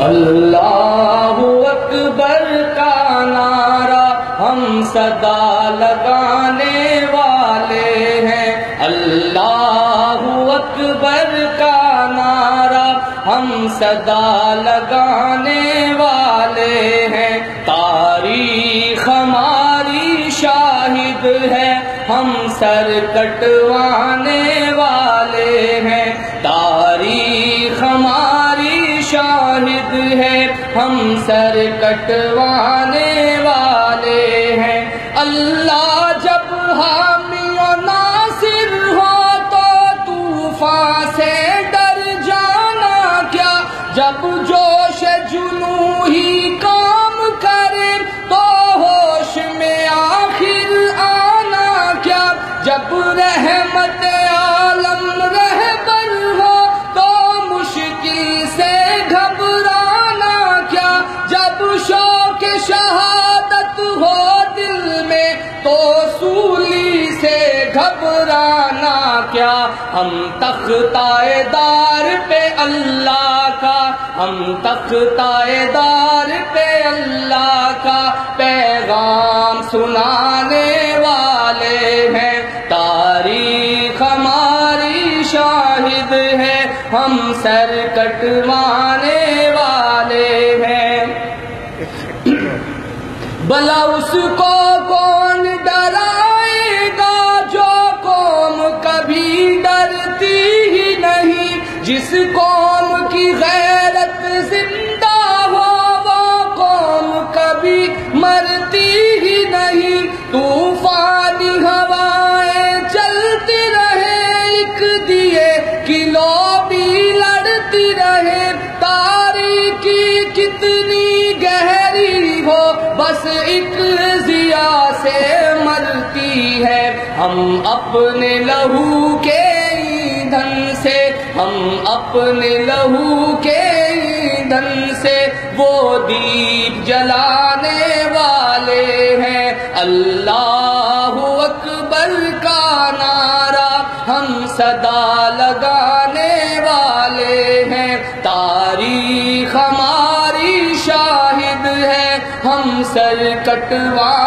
اللہ اکبر کا نعرہ ہم صدا لگانے والے ہیں۔ اللہ اکبر کا نعرہ ہم صدا لگانے والے ہیں۔ تاریخ ہماری شاہد ہے، ہم سر کٹوانے والے ہیں۔ تاریخ شاہد ہے۔ ہم سر کٹوانے والے ہیں۔ اللہ جب حامی و ناصر ہو تو طوفان سے ڈر جانا کیا؟ جب جوش جنو ہی کام کرے تو ہوش میں آخر آنا کیا؟ جب رحمت عالم گھبرانا کیا؟ ہم تختائے دار پہ اللہ کا، ہم تختائے دار پہ اللہ کا پیغام سنانے والے ہیں۔ تاریخ ہماری شاہد ہے، ہم سر کٹوانے والے ہیں۔ بلا اس کو کون ڈرائے؟ جس قوم کی غیرت زندہ ہو، وہ قوم کبھی مرتی ہی نہیں۔ طوفانی ہوائیں چلتی رہے ایک دیے کلو بھی لڑتی رہے۔ تاریخی کتنی گہری ہو، بس ایک ضیا سے مرتی ہے۔ ہم اپنے لہو کے ایندھن سے، ہم اپنے لہو کے ایندھن سے وہ دیپ جلانے والے ہیں۔ اللہ اکبر کا نعرہ ہم صدا لگانے والے ہیں۔ تاریخ ہماری شاہد ہے، ہم سر کٹوا